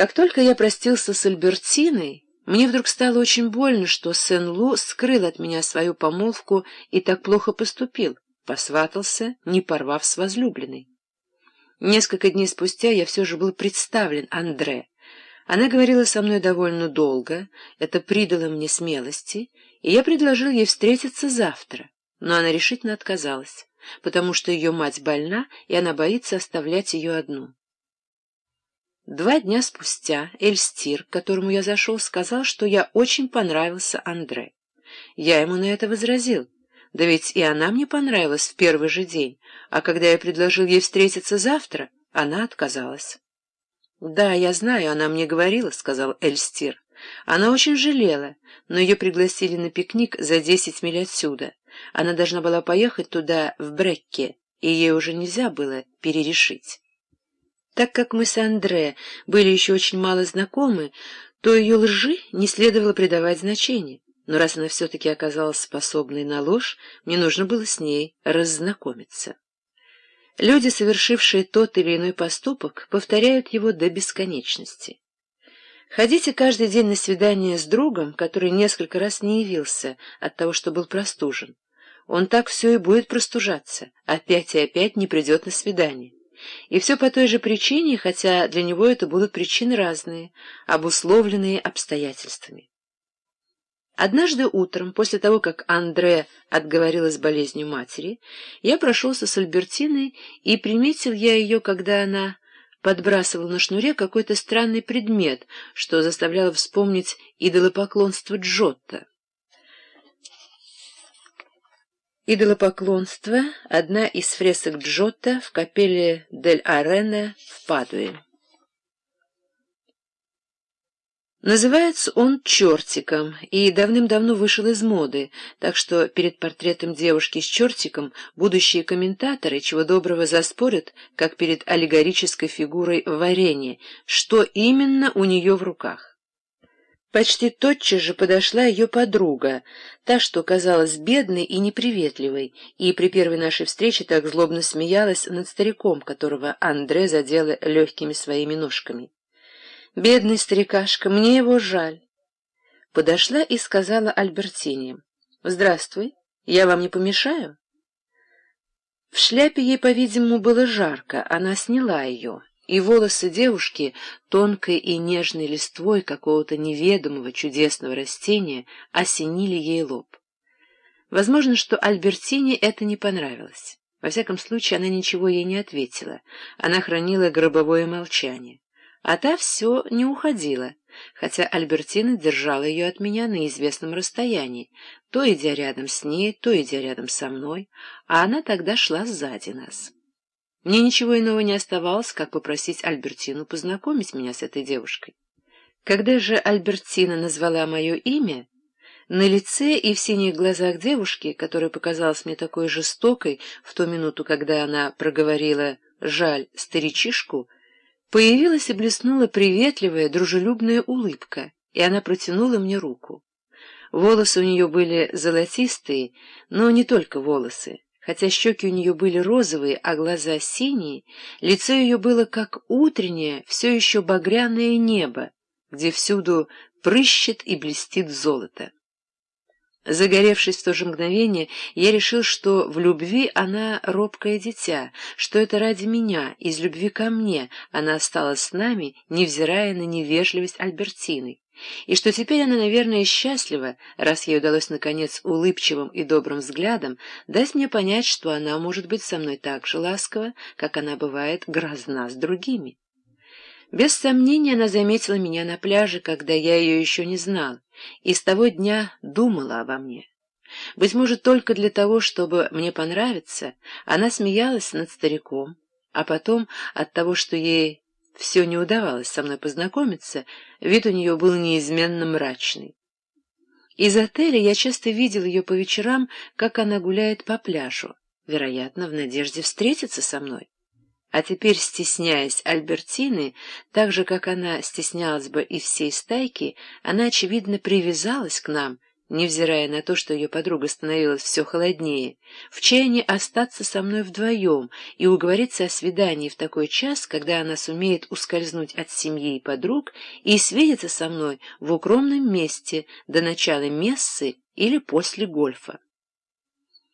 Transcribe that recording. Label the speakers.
Speaker 1: Как только я простился с Альбертиной, мне вдруг стало очень больно, что Сен-Лу скрыл от меня свою помолвку и так плохо поступил, посватался, не порвав с возлюбленной. Несколько дней спустя я все же был представлен Андре. Она говорила со мной довольно долго, это придало мне смелости, и я предложил ей встретиться завтра, но она решительно отказалась, потому что ее мать больна, и она боится оставлять ее одну. Два дня спустя Эльстир, к которому я зашел, сказал, что я очень понравился Андре. Я ему на это возразил. Да ведь и она мне понравилась в первый же день, а когда я предложил ей встретиться завтра, она отказалась. «Да, я знаю, она мне говорила», — сказал Эльстир. Она очень жалела, но ее пригласили на пикник за десять миль отсюда. Она должна была поехать туда, в Брекке, и ей уже нельзя было перерешить. Так как мы с Андре были еще очень мало знакомы, то ее лжи не следовало придавать значения. Но раз она все-таки оказалась способной на ложь, мне нужно было с ней раззнакомиться. Люди, совершившие тот или иной поступок, повторяют его до бесконечности. Ходите каждый день на свидание с другом, который несколько раз не явился от того, что был простужен. Он так все и будет простужаться, опять и опять не придет на свидание. И все по той же причине, хотя для него это будут причины разные, обусловленные обстоятельствами. Однажды утром, после того, как Андре отговорилась болезнью матери, я прошелся с Альбертиной, и приметил я ее, когда она подбрасывала на шнуре какой-то странный предмет, что заставляло вспомнить идолопоклонство Джотто. Идолопоклонство — одна из фресок Джотто в капелле Дель Арена в Падуе. Называется он «Чертиком» и давным-давно вышел из моды, так что перед портретом девушки с чертиком будущие комментаторы чего доброго заспорят, как перед аллегорической фигурой в варенье, что именно у нее в руках. Почти тотчас же подошла ее подруга, та, что казалась бедной и неприветливой, и при первой нашей встрече так злобно смеялась над стариком, которого Андре задела легкими своими ножками. «Бедный старикашка, мне его жаль». Подошла и сказала Альбертине, «Здравствуй, я вам не помешаю?» В шляпе ей, по-видимому, было жарко, она сняла ее и волосы девушки, тонкой и нежной листвой какого-то неведомого чудесного растения, осенили ей лоб. Возможно, что Альбертине это не понравилось. Во всяком случае, она ничего ей не ответила. Она хранила гробовое молчание. А та все не уходила, хотя Альбертина держала ее от меня на известном расстоянии, то идя рядом с ней, то идя рядом со мной, а она тогда шла сзади нас. Мне ничего иного не оставалось, как попросить Альбертину познакомить меня с этой девушкой. Когда же Альбертина назвала мое имя, на лице и в синих глазах девушки, которая показалась мне такой жестокой в ту минуту, когда она проговорила «жаль старичишку», появилась и блеснула приветливая, дружелюбная улыбка, и она протянула мне руку. Волосы у нее были золотистые, но не только волосы. Хотя щеки у нее были розовые, а глаза синие, лицо ее было как утреннее, все еще багряное небо, где всюду прыщет и блестит золото. Загоревшись в то же мгновение, я решил, что в любви она робкое дитя, что это ради меня, из любви ко мне она осталась с нами, невзирая на невежливость Альбертины и что теперь она, наверное, счастлива, раз ей удалось, наконец, улыбчивым и добрым взглядом дать мне понять, что она может быть со мной так же ласкова, как она бывает грозна с другими. Без сомнения она заметила меня на пляже, когда я ее еще не знал, и с того дня думала обо мне. Быть может, только для того, чтобы мне понравиться, она смеялась над стариком, а потом от того, что ей все не удавалось со мной познакомиться, вид у нее был неизменно мрачный. Из отеля я часто видел ее по вечерам, как она гуляет по пляжу, вероятно, в надежде встретиться со мной. А теперь, стесняясь Альбертины, так же, как она стеснялась бы и всей стайки, она, очевидно, привязалась к нам, невзирая на то, что ее подруга становилась все холоднее, в чаянии остаться со мной вдвоем и уговориться о свидании в такой час, когда она сумеет ускользнуть от семьи и подруг и свидеться со мной в укромном месте до начала мессы или после гольфа.